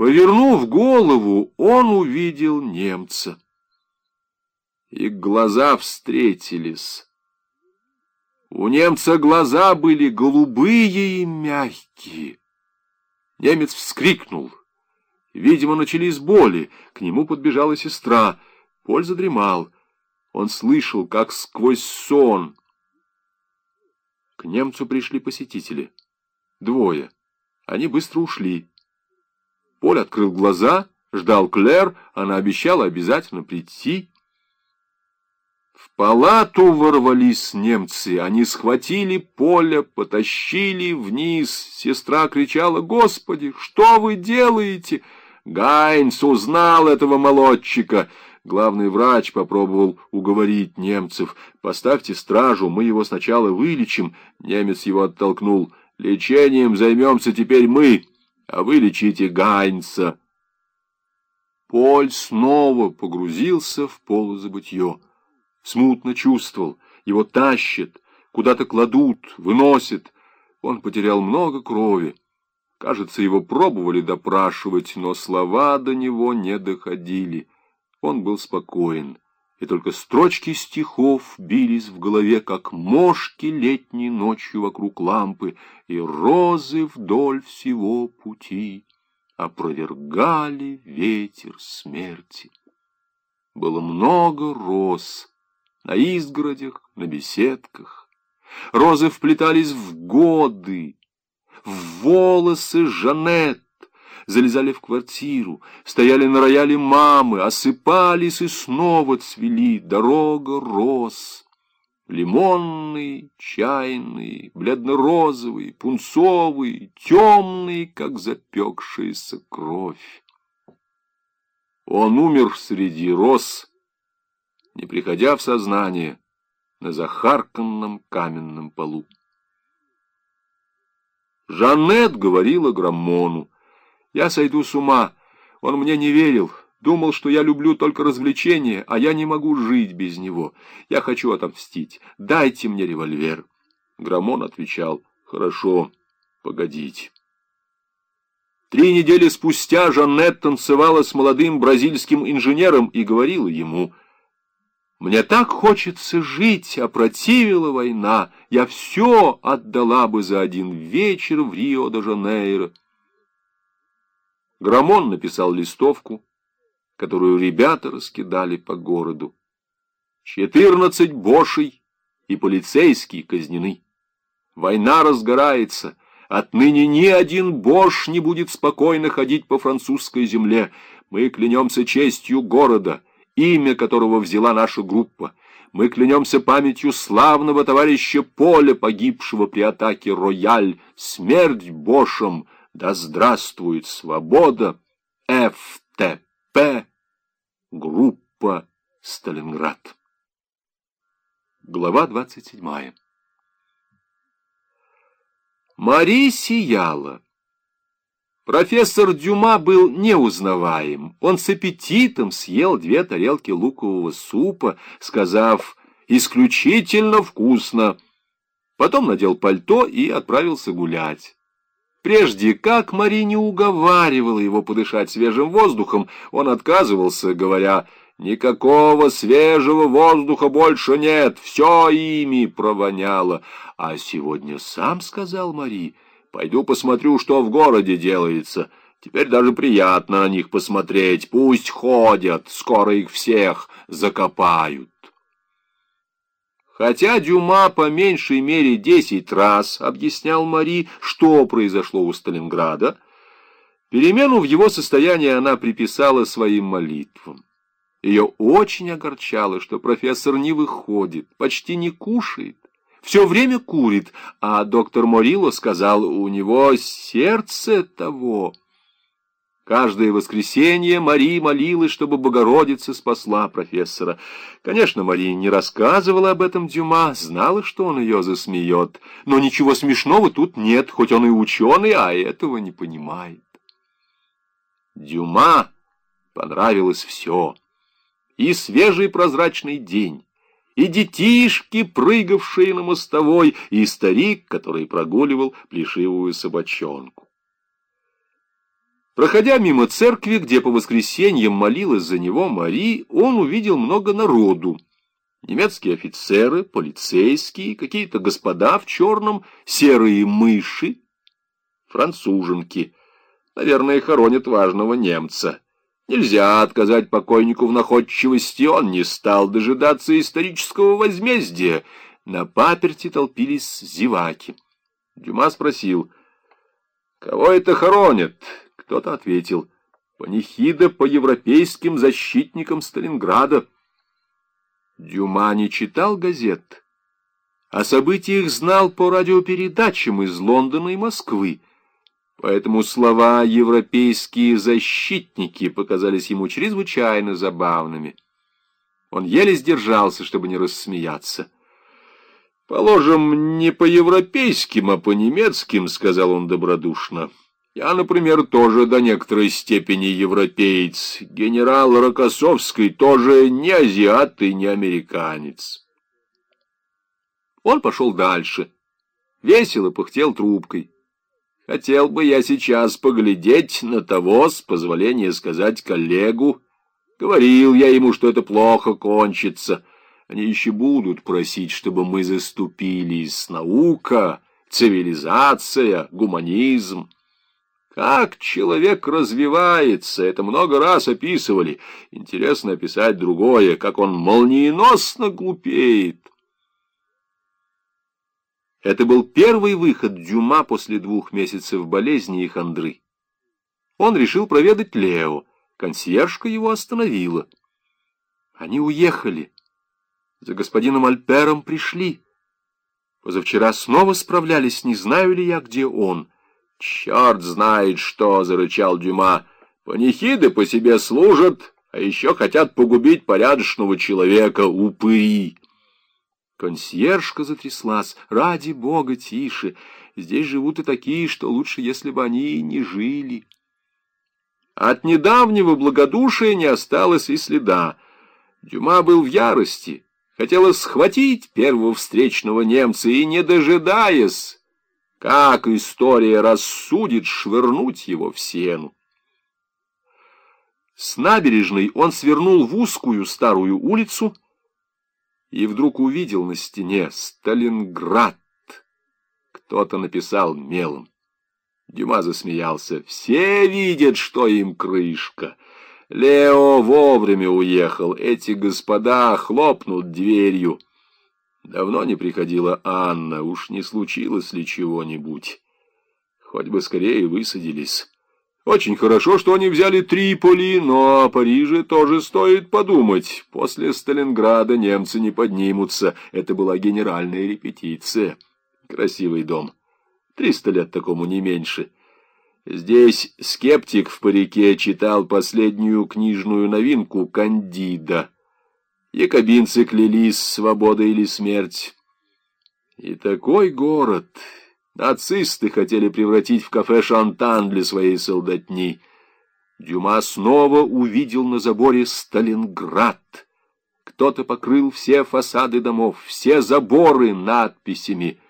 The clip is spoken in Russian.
Повернув голову, он увидел немца. Их глаза встретились. У немца глаза были голубые и мягкие. Немец вскрикнул. Видимо, начались боли. К нему подбежала сестра. Поль задремал. Он слышал, как сквозь сон. К немцу пришли посетители. Двое. Они быстро ушли. Поль открыл глаза, ждал Клэр, она обещала обязательно прийти. В палату ворвались немцы, они схватили Поля, потащили вниз. Сестра кричала, «Господи, что вы делаете?» Гайнс узнал этого молодчика. Главный врач попробовал уговорить немцев. «Поставьте стражу, мы его сначала вылечим». Немец его оттолкнул. «Лечением займемся теперь мы» а вы лечите Гайнса. Поль снова погрузился в полузабытье. Смутно чувствовал, его тащат, куда-то кладут, выносят. Он потерял много крови. Кажется, его пробовали допрашивать, но слова до него не доходили. Он был спокоен и только строчки стихов бились в голове, как мошки летней ночью вокруг лампы, и розы вдоль всего пути опровергали ветер смерти. Было много роз на изгородях, на беседках. Розы вплетались в годы, в волосы Жанет, залезали в квартиру, стояли на рояле мамы, осыпались и снова цвели. Дорога рос. Лимонный, чайный, бледно-розовый, пунцовый, темный, как запекшаяся кровь. Он умер среди роз, не приходя в сознание, на захарканном каменном полу. Жанет говорила Граммону, я сойду с ума. Он мне не верил. Думал, что я люблю только развлечения, а я не могу жить без него. Я хочу отомстить. Дайте мне револьвер. Грамон отвечал, хорошо, погодите. Три недели спустя Жаннет танцевала с молодым бразильским инженером и говорила ему, «Мне так хочется жить, а противила война. Я все отдала бы за один вечер в Рио-де-Жанейро». Грамон написал листовку, которую ребята раскидали по городу. Четырнадцать бошей и полицейские казнены. Война разгорается. Отныне ни один бош не будет спокойно ходить по французской земле. Мы клянемся честью города, имя которого взяла наша группа. Мы клянемся памятью славного товарища Поля, погибшего при атаке «Рояль». Смерть бошам — да здравствует свобода! ФТП. Группа Сталинград. Глава двадцать седьмая. Мари сияла. Профессор Дюма был неузнаваем. Он с аппетитом съел две тарелки лукового супа, сказав «исключительно вкусно». Потом надел пальто и отправился гулять. Прежде как Мари уговаривала его подышать свежим воздухом, он отказывался, говоря, «Никакого свежего воздуха больше нет, все ими провоняло». А сегодня сам сказал Мари, «Пойду посмотрю, что в городе делается. Теперь даже приятно на них посмотреть, пусть ходят, скоро их всех закопают». Хотя Дюма по меньшей мере десять раз объяснял Мари, что произошло у Сталинграда, перемену в его состоянии она приписала своим молитвам. Ее очень огорчало, что профессор не выходит, почти не кушает, все время курит, а доктор Морило сказал, у него сердце того. Каждое воскресенье Мария молилась, чтобы Богородица спасла профессора. Конечно, Мария не рассказывала об этом Дюма, знала, что он ее засмеет. Но ничего смешного тут нет, хоть он и ученый, а этого не понимает. Дюма понравилось все. И свежий прозрачный день, и детишки, прыгавшие на мостовой, и старик, который прогуливал плешивую собачонку. Проходя мимо церкви, где по воскресеньям молилась за него Мари, он увидел много народу. Немецкие офицеры, полицейские, какие-то господа в черном, серые мыши, француженки. Наверное, хоронят важного немца. Нельзя отказать покойнику в находчивости, он не стал дожидаться исторического возмездия. На паперти толпились зеваки. Дюма спросил, «Кого это хоронят?» Кто-то ответил, «Панихида по европейским защитникам Сталинграда». Дюма не читал газет. О событиях знал по радиопередачам из Лондона и Москвы. Поэтому слова «европейские защитники» показались ему чрезвычайно забавными. Он еле сдержался, чтобы не рассмеяться. «Положим, не по-европейским, а по-немецким», — сказал он добродушно. «Я, например, тоже до некоторой степени европеец. Генерал Рокоссовский тоже не азиат и не американец». Он пошел дальше. Весело пыхтел трубкой. Хотел бы я сейчас поглядеть на того, с позволения сказать, коллегу. Говорил я ему, что это плохо кончится. Они еще будут просить, чтобы мы заступились. Наука, цивилизация, гуманизм. Как человек развивается, это много раз описывали. Интересно описать другое, как он молниеносно глупеет. Это был первый выход Дюма после двух месяцев болезни и хандры. Он решил проведать Лео. Консьержка его остановила. Они уехали. За господином Альпером пришли. Позавчера снова справлялись, не знаю ли я, где он. «Черт знает что!» — зарычал Дюма. «Панихиды по себе служат, а еще хотят погубить порядочного человека, упыри!» Консьержка затряслась. «Ради бога, тише! Здесь живут и такие, что лучше, если бы они не жили». От недавнего благодушия не осталось и следа. Дюма был в ярости. Хотелось схватить первого встречного немца и, не дожидаясь, как история рассудит, швырнуть его в сену. С набережной он свернул в узкую старую улицу, и вдруг увидел на стене «Сталинград». Кто-то написал мелом. Дюма засмеялся. «Все видят, что им крышка». Лео вовремя уехал. Эти господа хлопнут дверью. Давно не приходила Анна. Уж не случилось ли чего-нибудь? Хоть бы скорее высадились. Очень хорошо, что они взяли Триполи, но о Париже тоже стоит подумать. После Сталинграда немцы не поднимутся. Это была генеральная репетиция. Красивый дом. Триста лет такому не меньше. Здесь скептик в парике читал последнюю книжную новинку «Кандида». Якобинцы клялись свобода или смерть. И такой город... Нацисты хотели превратить в кафе «Шантан» для своей солдатни. Дюма снова увидел на заборе Сталинград. Кто-то покрыл все фасады домов, все заборы надписями —